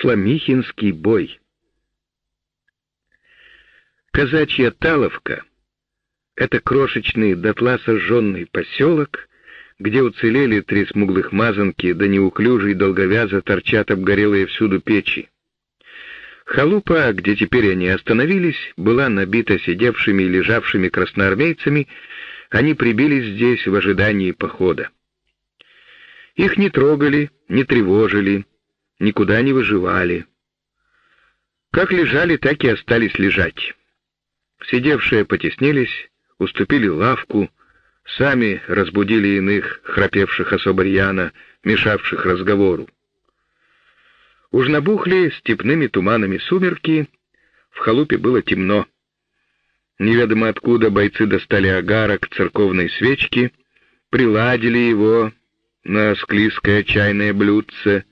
Сломихинский бой. Казачья Таловка — это крошечный дотла сожженный поселок, где уцелели три смуглых мазанки, да неуклюжий долговяза торчат обгорелые всюду печи. Халупа, где теперь они остановились, была набита сидевшими и лежавшими красноармейцами, они прибились здесь в ожидании похода. Их не трогали, не тревожили, никуда не выживали. Как лежали, так и остались лежать. Сидевшие потеснились, уступили лавку, сами разбудили иных, храпевших особо рьяно, мешавших разговору. Уж набухли степными туманами сумерки, в халупе было темно. Неведомо откуда бойцы достали агарок церковной свечки, приладили его на склизкое чайное блюдце,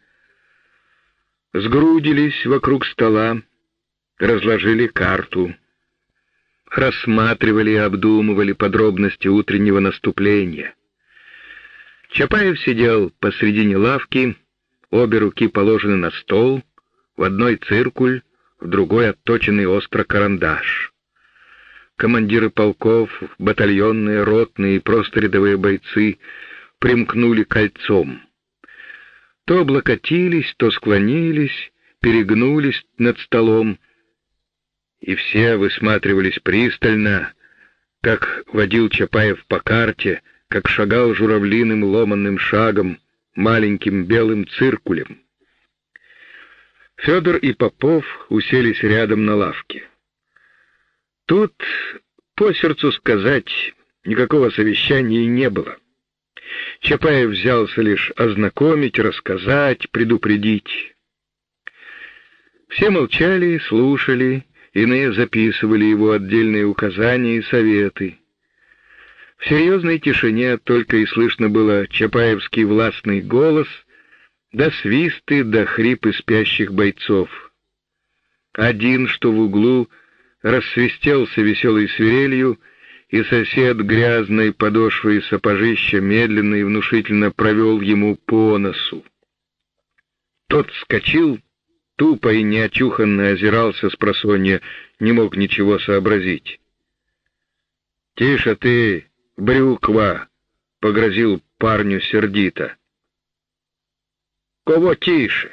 сгрудились вокруг стола, разложили карту, рассматривали и обдумывали подробности утреннего наступления. Чапаев сидел посредине лавки, обе руки положены на стол, в одной циркуль, в другой отточенный остро карандаш. Командиры полков, батальонные, ротные и просто рядовые бойцы примкнули кольцом. То облокотились, то склонились, перегнулись над столом, и все высматривались пристально, как водил Чапаев по карте, как шагал журавлиным ломанным шагом, маленьким белым циркулем. Федор и Попов уселись рядом на лавке. Тут, по сердцу сказать, никакого совещания не было. Чапаев взялся лишь ознакомить, рассказать, предупредить. Все молчали, слушали, иные записывали его отдельные указания и советы. В серьезной тишине только и слышно было Чапаевский властный голос, да свисты, да хрипы спящих бойцов. Один, что в углу, рассвистелся веселой свирелью, и сосед грязной подошвой сапожища медленно и внушительно провел ему по носу. Тот вскочил, тупо и неочуханно озирался с просонья, не мог ничего сообразить. «Тише ты, брюква!» — погрозил парню сердито. «Кого тише?»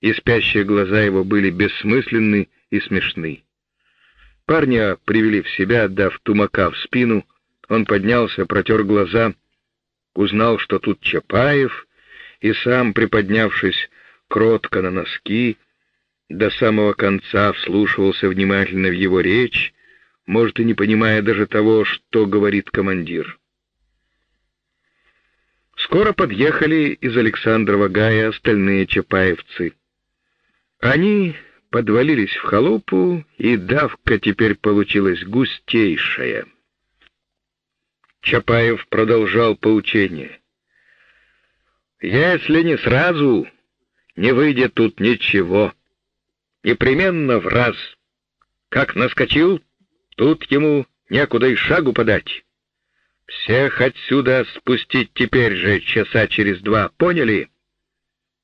И спящие глаза его были бессмысленны и смешны. Парня привели в себя, дав тумака в спину. Он поднялся, протер глаза, узнал, что тут Чапаев, и сам, приподнявшись кротко на носки, до самого конца вслушивался внимательно в его речь, может, и не понимая даже того, что говорит командир. Скоро подъехали из Александрова Гая остальные чапаевцы. Они подвалились в халупу, и давка теперь получилась густейшая. Чапаев продолжал поучение. «Если не сразу, не выйдет тут ничего. Непременно в раз. Как наскочил, тут ему некуда и шагу подать. Всех отсюда спустить теперь же часа через два, поняли?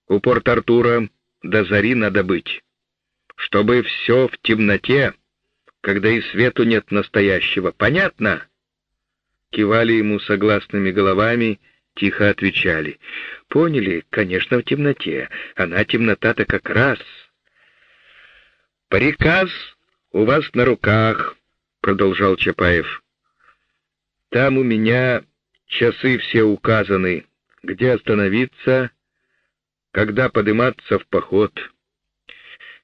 У Порт-Артура до зари надо быть» чтобы все в темноте, когда и свету нет настоящего. Понятно? Кивали ему согласными головами, тихо отвечали. Поняли, конечно, в темноте. Она темнота-то как раз. Приказ у вас на руках, продолжал Чапаев. Там у меня часы все указаны, где остановиться, когда подниматься в поход.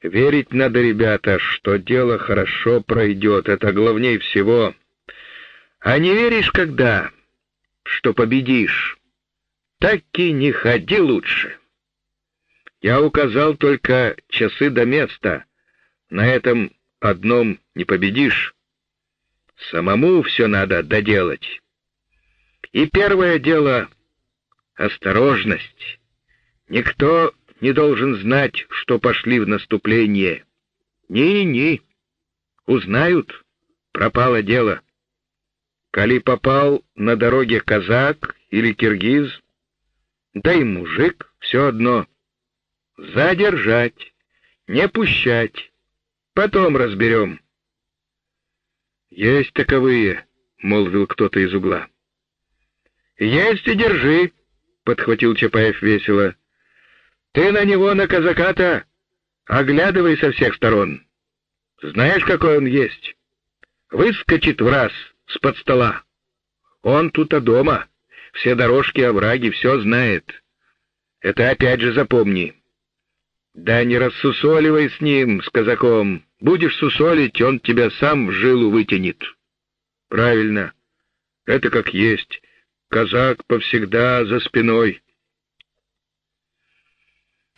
Верить надо, ребята, что дело хорошо пройдет, это главней всего. А не веришь, когда, что победишь, так и не ходи лучше. Я указал только часы до места, на этом одном не победишь. Самому все надо доделать. И первое дело — осторожность. Никто не должен знать, что пошли в наступление. Ни-ни. Узнают, пропало дело. Коли попал на дороге казак или киргиз, да и мужик, все одно. задержать, не пущать. Потом разберем. Есть таковые, молвил кто-то из угла. Есть и держи, подхватил Чапаев весело. Ты на него, на казака-то, оглядывай со всех сторон. Знаешь, какой он есть? Выскочит в раз с-под стола. Он тут а дома, все дорожки, овраги, все знает. Это опять же запомни. Да не рассусоливай с ним, с казаком. Будешь сусолить, он тебя сам в жилу вытянет. Правильно. Это как есть. Казак повсегда за спиной.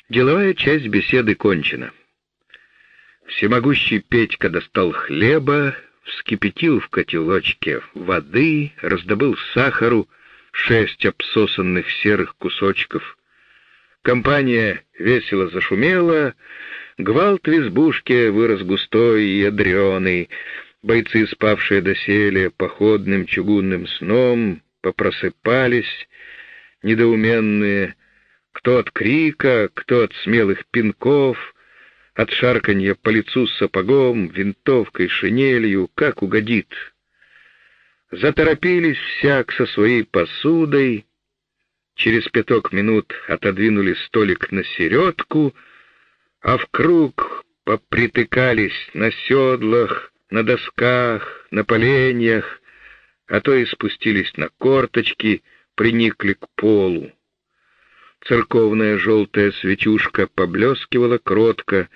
Деловая часть беседы кончена. Всемогущий Петька достал хлеба, вскипятил в котелочке воды, раздобыл сахару, шесть обсосанных серых кусочков. Компания весело зашумела, гвалт в избушке вырос густой и ядреный, бойцы, спавшие доселе походным чугунным сном, попросыпались, недоуменные, кто от крика, кто от смелых пинков, от шарканья по лицу с сапогом, винтовкой, шинелью, как угодит. Заторопились всяк со своей посудой, через пяток минут отодвинули столик на середку, а в круг попритыкались на седлах, на досках, на поленьях, а то и спустились на корточки, приникли к полу. Церковная желтая свечушка поблескивала кротко,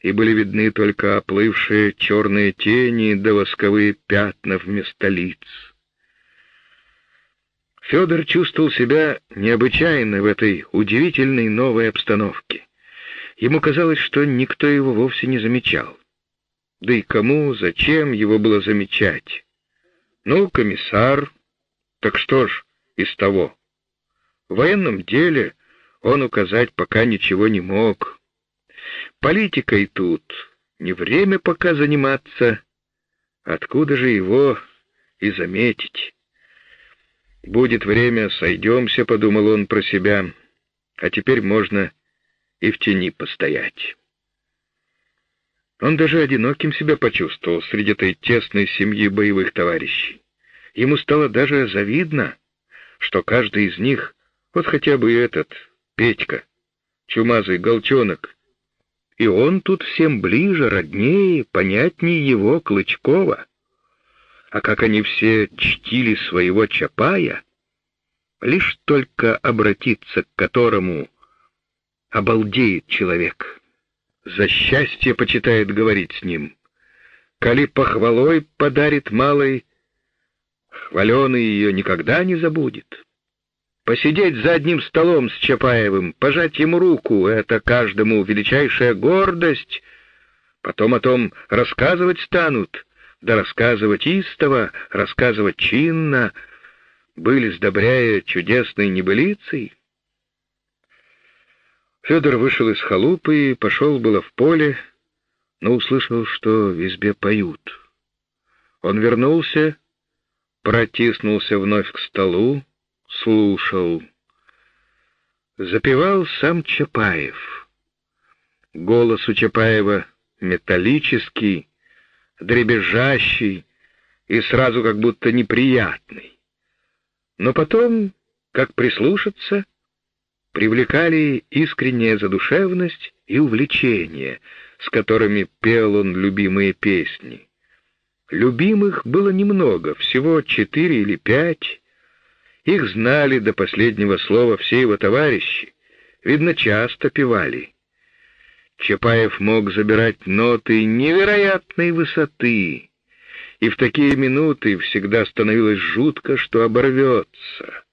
и были видны только оплывшие черные тени да восковые пятна вместо лиц. Федор чувствовал себя необычайно в этой удивительной новой обстановке. Ему казалось, что никто его вовсе не замечал. Да и кому, зачем его было замечать? Ну, комиссар, так что ж из того? В военном деле он указать пока ничего не мог. Политикой тут не время пока заниматься. Откуда же его и заметить? Будет время, сойдемся, подумал он про себя. А теперь можно и в тени постоять. Он даже одиноким себя почувствовал среди этой тесной семьи боевых товарищей. Ему стало даже завидно, что каждый из них, вот хотя бы этот, Петька, чумазый голчонок, и он тут всем ближе, роднее, понятнее его, Клычкова. А как они все чтили своего Чапая, лишь только обратиться к которому обалдеет человек за счастье почитает говорить с ним. Коли похвалой подарит малой, хваленый ее никогда не забудет. Посидеть за одним столом с Чапаевым, пожать ему руку — это каждому величайшая гордость. Потом о том рассказывать станут, да рассказывать истово, рассказывать чинно, были сдобряя чудесной небылицей. Федор вышел из халупы и пошел было в поле, но услышал, что в избе поют. Он вернулся, протиснулся вновь к столу, слушал. Запевал сам Чапаев. Голос у Чапаева металлический, дребезжащий и сразу как будто неприятный. Но потом, как прислушаться, привлекали искренняя задушевность и увлечение, с которыми пел он любимые песни. Любимых было немного, всего четыре или пять. Их знали до последнего слова все его товарищи, видно, часто певали. Чапаев мог забирать ноты невероятной высоты, и в такие минуты всегда становилось жутко, что оборвется.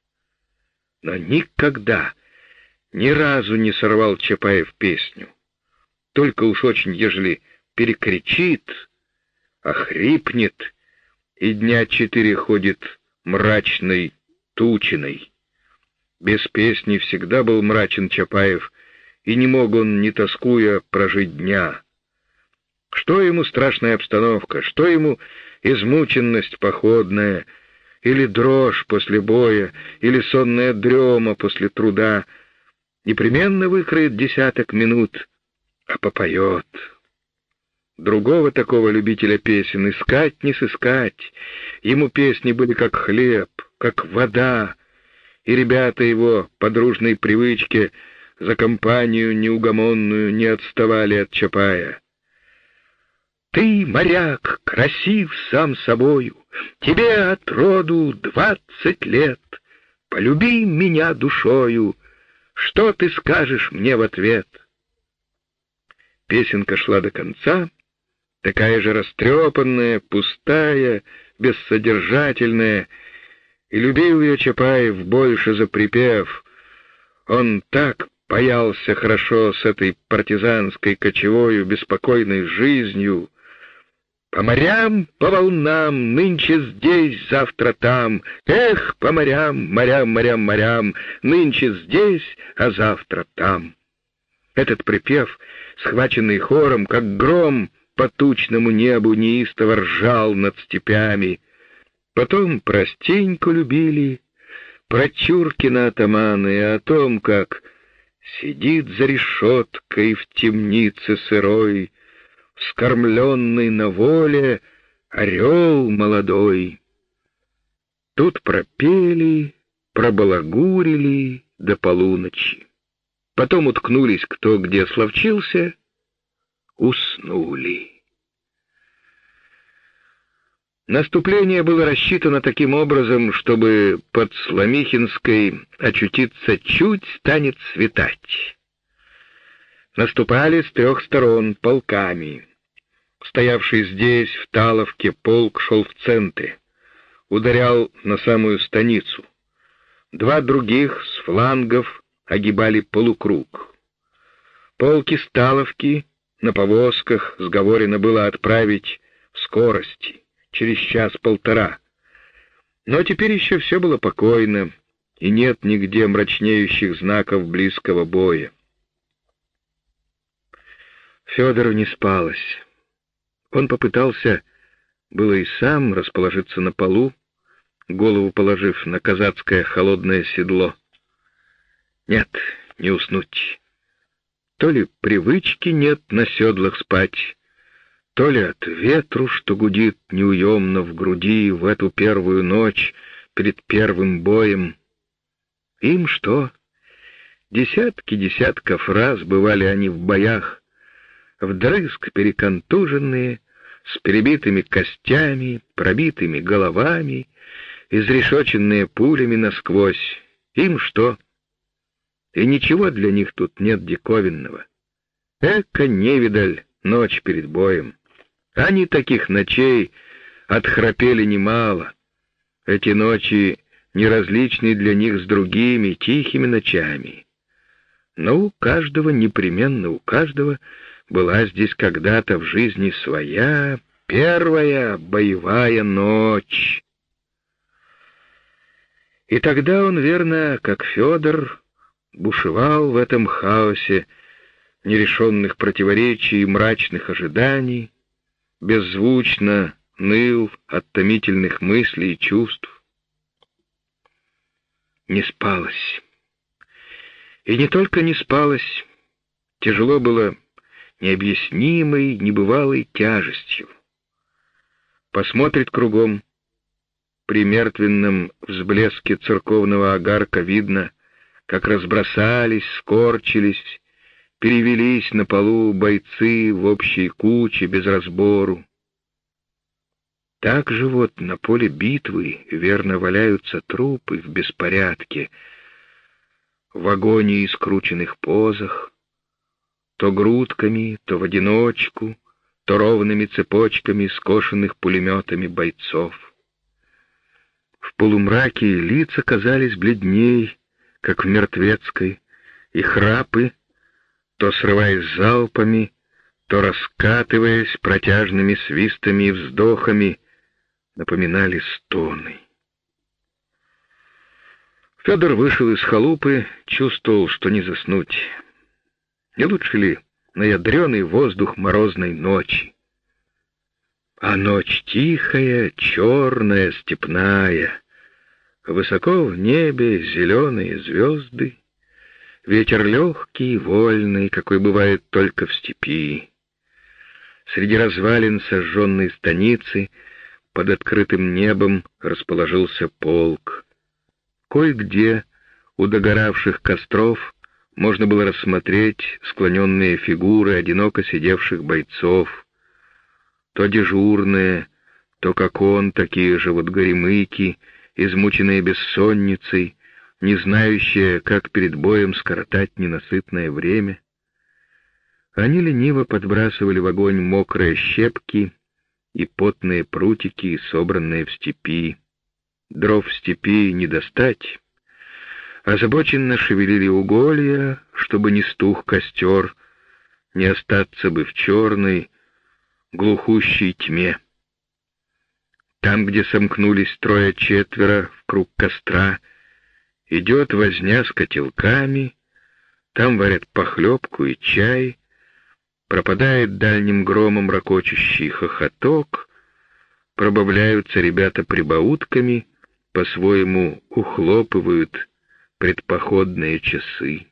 Но никогда ни разу не сорвал Чапаев песню. Только уж очень, ежели перекричит, охрипнет, и дня четыре ходит мрачной, тучиной. Без песни всегда был мрачен Чапаев, и не мог он, не тоскуя, прожить дня. Что ему страшная обстановка, что ему измученность походная, или дрожь после боя, или сонная дрема после труда — непременно выкроет десяток минут, а попоет. Другого такого любителя песен искать не сыскать. Ему песни были как хлеб, как вода, и ребята его по дружной привычке за компанию неугомонную не отставали от Чапая. Ты, моряк, красив сам собою, тебе от роду двадцать лет. Полюби меня душою, что ты скажешь мне в ответ? Песенка шла до конца, такая же растрепанная, пустая, бессодержательная, и любил ее Чапаев больше за припев. Он так боялся хорошо с этой партизанской кочевою беспокойной жизнью, по морям, по волнам, нынче здесь, завтра там. Эх, по морям, морям, морям, морям, нынче здесь, а завтра там. Этот припев, схваченный хором, как гром по тучному небу, неистово ржал над степями. Потом простенько любили про Чуркина атаманы о том, как сидит за решеткой в темнице сырой, вскормленный на воле орел молодой. Тут пропели, пробалагурили до полуночи. Потом уткнулись кто где словчился, уснули. Наступление было рассчитано таким образом, чтобы под Сломихинской очутиться чуть станет светать наступали с трех сторон полками. Стоявший здесь, в Таловке, полк шел в центре, ударял на самую станицу. Два других с флангов огибали полукруг. Полки Сталовки на повозках сговорено было отправить в скорости, через час-полтора. Но теперь еще все было покойно, и нет нигде мрачнеющих знаков близкого боя. Федору не спалось. Он попытался было и сам расположиться на полу, голову положив на казацкое холодное седло. Нет, не уснуть. То ли привычки нет на седлах спать, то ли от ветру, что гудит неуемно в груди в эту первую ночь перед первым боем. Им что? Десятки десятков раз бывали они в боях, вдрызг переконтуженные, с перебитыми костями, пробитыми головами, изрешоченные пулями насквозь. Им что? И ничего для них тут нет диковинного. Эка невидаль ночь перед боем. Они таких ночей отхрапели немало. Эти ночи неразличны для них с другими тихими ночами. Но у каждого, непременно у каждого, была здесь когда-то в жизни своя первая боевая ночь. И тогда он, верно, как Федор, бушевал в этом хаосе нерешенных противоречий и мрачных ожиданий, беззвучно ныл от томительных мыслей и чувств. Не спалось. И не только не спалось, тяжело было необъяснимой, небывалой тяжестью. Посмотрит кругом, при мертвенном взблеске церковного огарка видно, как разбросались, скорчились, перевелись на полу бойцы в общей куче без разбору. Так же вот на поле битвы верно валяются трупы в беспорядке, в агонии скрученных позах, то грудками, то в одиночку, то ровными цепочками скошенных пулеметами бойцов. В полумраке лица казались бледней, как в мертвецкой, и храпы, то срываясь залпами, то раскатываясь протяжными свистами и вздохами, напоминали стоны. Федор вышел из халупы, чувствовал, что не заснуть. Не лучше ли на ядреный воздух морозной ночи? А ночь тихая, черная, степная, Высоко в небе зеленые звезды, Ветер легкий, вольный, какой бывает только в степи. Среди развалин сожженной станицы под открытым небом расположился полк. Кое-где у догоравших костров можно было рассмотреть склоненные фигуры одиноко сидевших бойцов, то дежурные, то, как он, такие же вот горемыки, измученные бессонницей, не знающие, как перед боем скоротать ненасытное время. Они лениво подбрасывали в огонь мокрые щепки и потные прутики, собранные в степи. Дров в степи не достать. Озабоченно шевелили уголья, чтобы не стух костер, не остаться бы в черной, глухущей тьме. Там, где сомкнулись трое-четверо в круг костра, идет возня с котелками, там варят похлебку и чай, пропадает дальним громом ракочущий хохоток, пробавляются ребята прибаутками, по-своему ухлопывают предпоходные часы.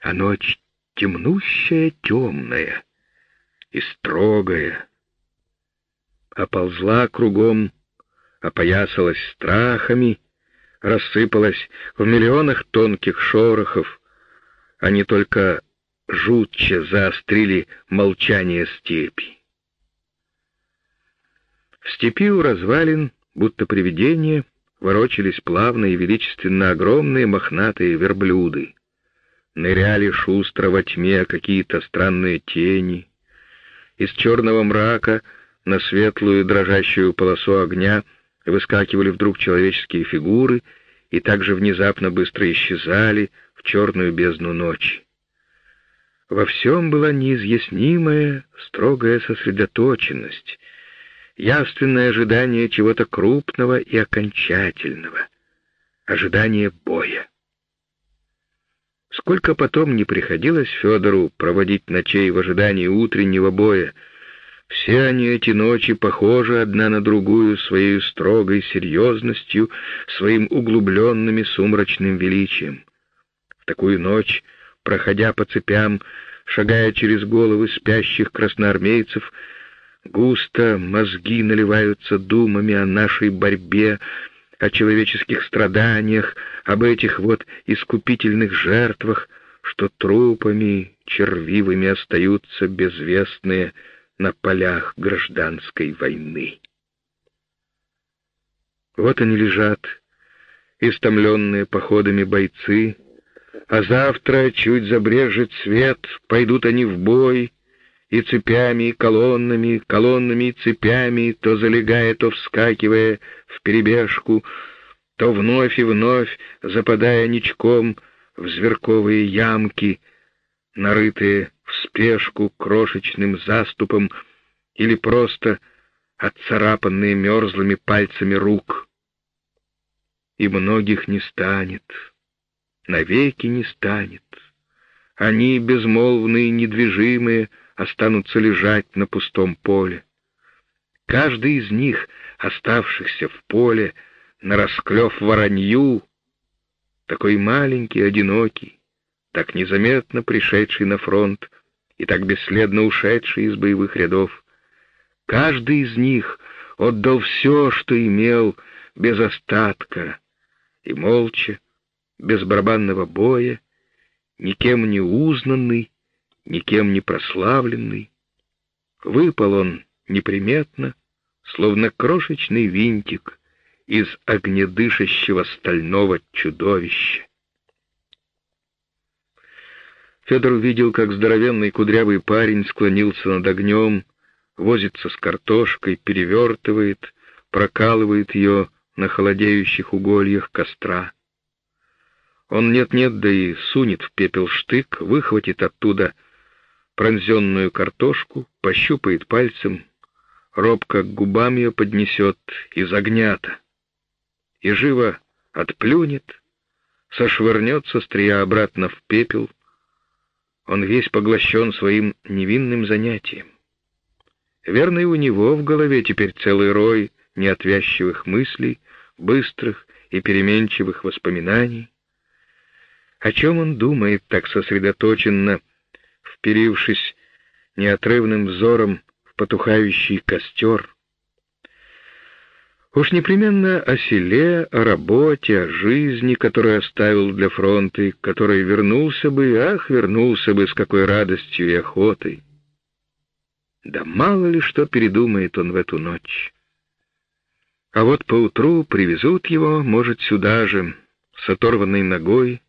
А ночь темнущая, темная и строгая, оползла кругом, опоясалась страхами, рассыпалась в миллионах тонких шорохов, не только жутче заострили молчание степи. В степи у развалин, будто привидения, ворочались плавно и величественно огромные мохнатые верблюды. Ныряли шустро во тьме какие-то странные тени. Из черного мрака на светлую дрожащую полосу огня выскакивали вдруг человеческие фигуры и также внезапно быстро исчезали в черную бездну ночи. Во всем была неизъяснимая, строгая сосредоточенность, явственное ожидание чего-то крупного и окончательного, ожидание боя. Сколько потом не приходилось Федору проводить ночей в ожидании утреннего боя, все они эти ночи похожи одна на другую своей строгой серьезностью, своим углубленным и сумрачным величием. В такую ночь проходя по цепям, шагая через головы спящих красноармейцев, густо мозги наливаются думами о нашей борьбе, о человеческих страданиях, об этих вот искупительных жертвах, что трупами червивыми остаются безвестные на полях гражданской войны. Вот они лежат, истомленные походами бойцы, а завтра, чуть забрежет свет, пойдут они в бой, и цепями, и колоннами, колоннами и цепями, то залегая, то вскакивая в перебежку, то вновь и вновь западая ничком в зверковые ямки, нарытые в спешку крошечным заступом или просто отцарапанные мерзлыми пальцами рук. И многих не станет навеки не станет. Они, безмолвные, недвижимые, останутся лежать на пустом поле. Каждый из них, оставшихся в поле, на расклев воронью, такой маленький, одинокий, так незаметно пришедший на фронт и так бесследно ушедший из боевых рядов, каждый из них отдал все, что имел, без остатка, и молча, без барабанного боя, никем не узнанный, никем не прославленный. Выпал он неприметно, словно крошечный винтик из огнедышащего стального чудовища. Федор увидел, как здоровенный кудрявый парень склонился над огнем, возится с картошкой, перевертывает, прокалывает ее на холодеющих угольях костра. Он нет-нет, да и сунет в пепел штык, выхватит оттуда пронзенную картошку, пощупает пальцем, робко к губам ее поднесет из огнята и живо отплюнет, сошвырнет со стрия обратно в пепел. Он весь поглощен своим невинным занятием. Верно, и у него в голове теперь целый рой неотвязчивых мыслей, быстрых и переменчивых воспоминаний, О чем он думает так сосредоточенно, вперившись неотрывным взором в потухающий костер? Уж непременно о селе, о работе, о жизни, которую оставил для фронта, и который вернулся бы, ах, вернулся бы с какой радостью и охотой. Да мало ли что передумает он в эту ночь. А вот поутру привезут его, может, сюда же, с оторванной ногой,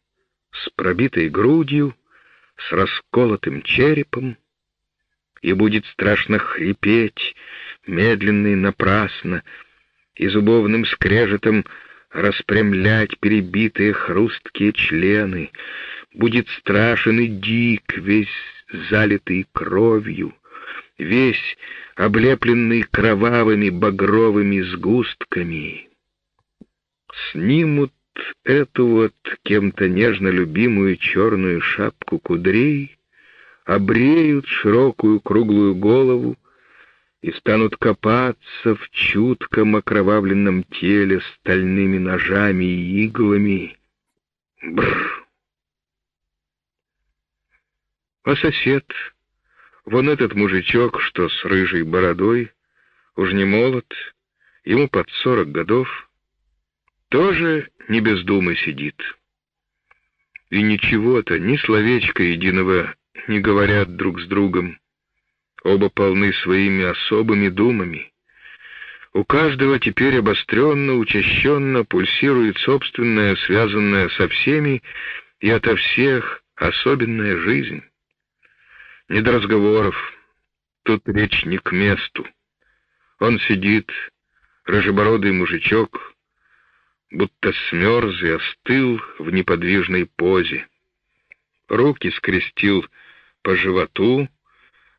с пробитой грудью, с расколотым черепом, и будет страшно хрипеть, медленно и напрасно, и зубовным скрежетом распрямлять перебитые хрусткие члены, будет страшен и дик, весь залитый кровью, весь облепленный кровавыми багровыми сгустками. Снимут эту вот кем-то нежно любимую черную шапку кудрей, обреют широкую круглую голову и станут копаться в чутком окровавленном теле стальными ножами и иглами. Бррр! А сосед, вон этот мужичок, что с рыжей бородой, уж не молод, ему под сорок годов, тоже не без думы сидит. И ничего-то, ни словечка единого не говорят друг с другом. Оба полны своими особыми думами. У каждого теперь обостренно, учащенно пульсирует собственная, связанная со всеми и ото всех особенная жизнь. Не до разговоров, тут речь не к месту. Он сидит, рыжебородый мужичок, будто смерз и остыл в неподвижной позе. Руки скрестил по животу,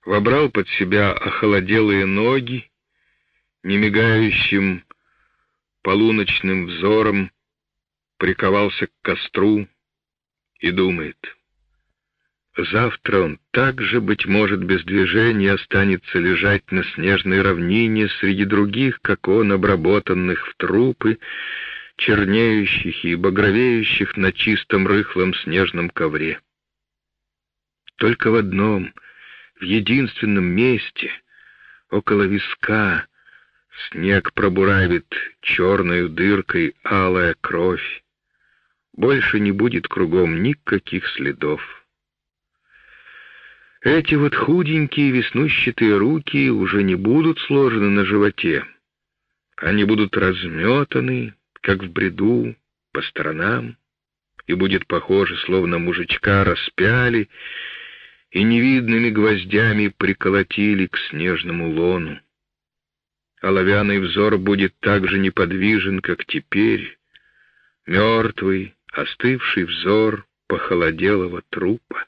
вобрал под себя охолоделые ноги, немигающим полуночным взором приковался к костру и думает. Завтра он также, быть может, без движения останется лежать на снежной равнине среди других, как он, обработанных в трупы, чернеющих и багровеющих на чистом рыхлом снежном ковре. Только в одном, в единственном месте, около виска, снег пробуравит черной дыркой алая кровь. Больше не будет кругом никаких следов. Эти вот худенькие веснущатые руки уже не будут сложены на животе. Они будут разметаны, как в бреду, по сторонам, и будет похоже, словно мужичка распяли и невидными гвоздями приколотили к снежному лону. Оловянный взор будет так же неподвижен, как теперь, мертвый, остывший взор похолоделого трупа.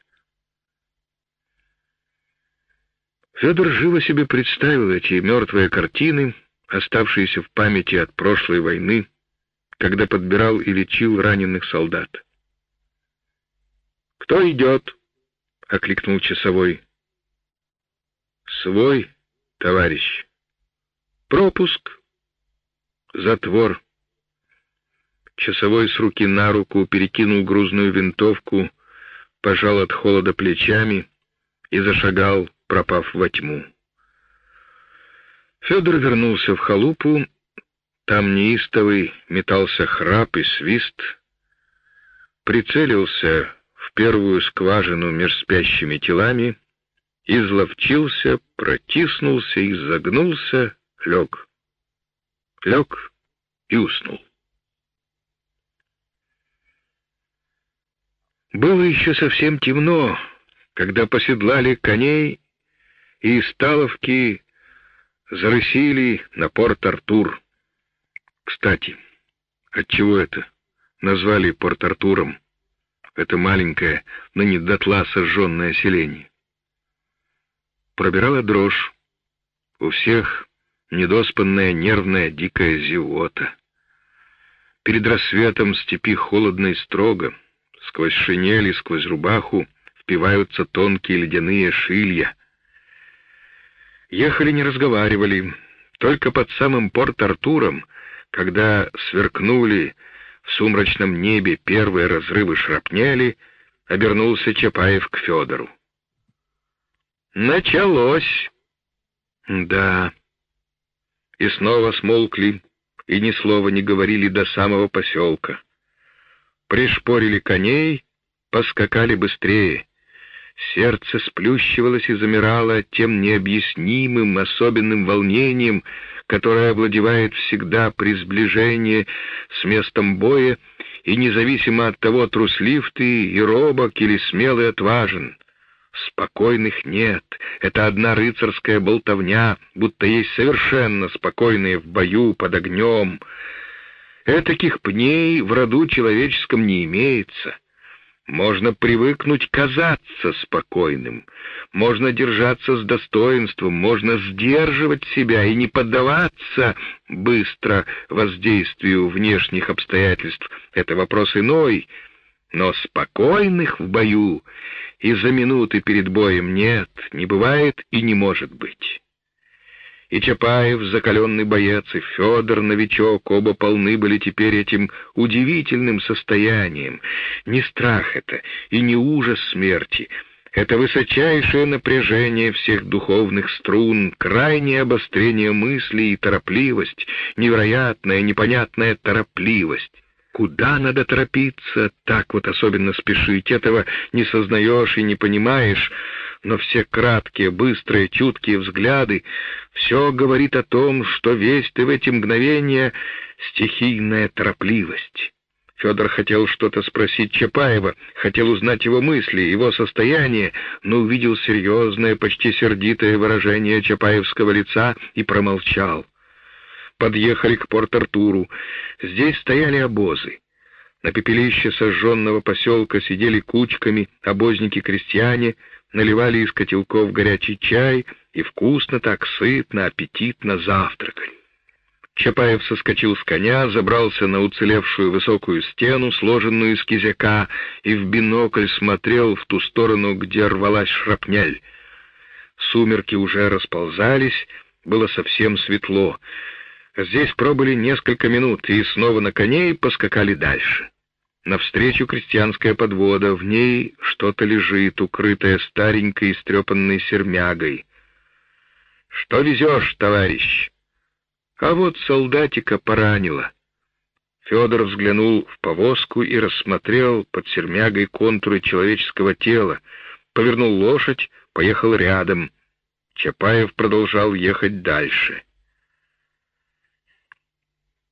Федор живо себе представил эти мертвые картины, оставшиеся в памяти от прошлой войны, когда подбирал и лечил раненых солдат. «Кто идет?» — окликнул часовой. «Свой, товарищ. Пропуск. Затвор». Часовой с руки на руку перекинул грузную винтовку, пожал от холода плечами и зашагал, пропав во тьму. Федор вернулся в халупу там неистовый метался храп и свист, прицелился в первую скважину меж спящими телами, изловчился, протиснулся, и загнулся, лег. Лег и уснул. Было еще совсем темно, когда поседлали коней и из Таловки зарысили на порт Артур. Кстати, отчего это назвали Порт-Артуром? Это маленькое, но не дотла сожженное селение. Пробирала дрожь. У всех недоспанная нервная дикая зевота. Перед рассветом степи холодно и строго. Сквозь шинели, сквозь рубаху впиваются тонкие ледяные шилья. Ехали, не разговаривали. Только под самым Порт-Артуром когда сверкнули в сумрачном небе первые разрывы шрапнели, обернулся Чапаев к Федору. «Началось!» «Да». И снова смолкли, и ни слова не говорили до самого поселка. Пришпорили коней, поскакали быстрее. Сердце сплющивалось и замирало тем необъяснимым, особенным волнением, которое овладевает всегда при сближении с местом боя, и независимо от того, труслив ты и робок или смелый отважен. Спокойных нет, это одна рыцарская болтовня, будто есть совершенно спокойные в бою под огнем. Этаких пней в роду человеческом не имеется. Можно привыкнуть казаться спокойным, можно держаться с достоинством, можно сдерживать себя и не поддаваться быстро воздействию внешних обстоятельств. Это вопрос иной, но спокойных в бою и за минуты перед боем нет, не бывает и не может быть. И Чапаев, закаленный боец, и Федор, новичок, оба полны были теперь этим удивительным состоянием. Не страх это и не ужас смерти, это высочайшее напряжение всех духовных струн, крайнее обострение мыслей и торопливость, невероятная, непонятная торопливость. Куда надо торопиться, так вот особенно спешить, этого не сознаешь и не понимаешь, но все краткие, быстрые, чуткие взгляды, все говорит о том, что весь ты в эти мгновения — стихийная торопливость. Федор хотел что-то спросить Чапаева, хотел узнать его мысли, его состояние, но увидел серьезное, почти сердитое выражение Чапаевского лица и промолчал. Подъехали к Порт-Артуру. Здесь стояли обозы. На пепелище сожженного поселка сидели кучками обозники-крестьяне, наливали из котелков горячий чай и вкусно так, сытно, аппетитно завтракали. Чапаев соскочил с коня, забрался на уцелевшую высокую стену, сложенную из кизяка, и в бинокль смотрел в ту сторону, где рвалась шрапнель. Сумерки уже расползались, было совсем светло. Здесь пробыли несколько минут и снова на коней поскакали дальше. Навстречу крестьянская подвода, в ней что-то лежит, укрытое старенькой истрепанной сермягой. «Что везешь, товарищ?» «А вот солдатика поранило». Федор взглянул в повозку и рассмотрел под сермягой контуры человеческого тела, повернул лошадь, поехал рядом. Чапаев продолжал ехать дальше.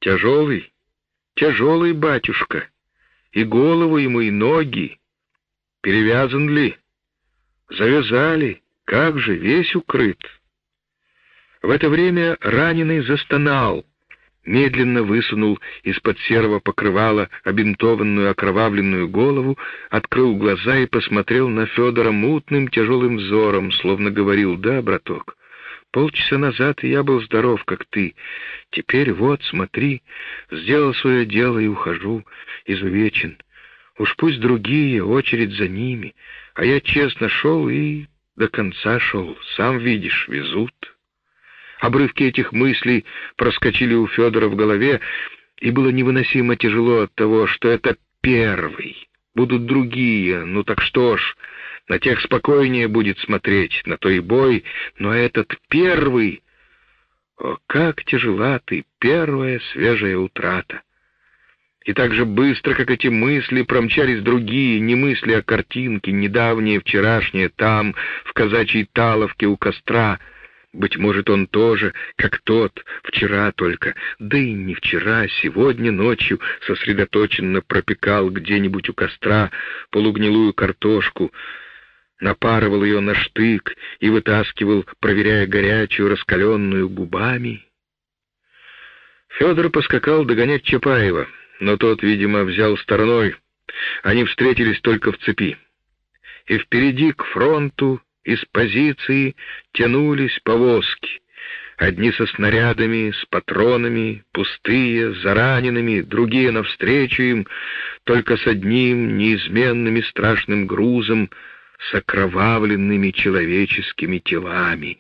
«Тяжелый? Тяжелый, батюшка!» И голову ему, и ноги. Перевязан ли? Завязали. Как же, весь укрыт. В это время раненый застонал, медленно высунул из-под серого покрывала обинтованную окровавленную голову, открыл глаза и посмотрел на Федора мутным тяжелым взором, словно говорил «Да, браток, полчаса назад я был здоров, как ты. Теперь вот, смотри, сделал свое дело и ухожу, изувечен. Уж пусть другие, очередь за ними, а я честно шел и до конца шел, сам видишь, везут. Обрывки этих мыслей проскочили у Федора в голове, и было невыносимо тяжело от того, что это первый. Будут другие, ну так что ж, на тех спокойнее будет смотреть, на то и бой, но этот первый... О, как тяжела ты, первая свежая утрата! И так же быстро, как эти мысли, промчались другие, не мысли, а картинки, недавние, вчерашние, там, в казачьей Таловке у костра. Быть может, он тоже, как тот, вчера только, да и не вчера, сегодня ночью сосредоточенно пропекал где-нибудь у костра полугнилую картошку, напарывал ее на штык и вытаскивал, проверяя горячую, раскаленную губами. Федор поскакал догонять Чапаева — но тот, видимо, взял стороной. Они встретились только в цепи. И впереди к фронту из позиции тянулись повозки. Одни со снарядами, с патронами, пустые, зараненными, другие навстречу им, только с одним неизменным и страшным грузом, с окровавленными человеческими телами.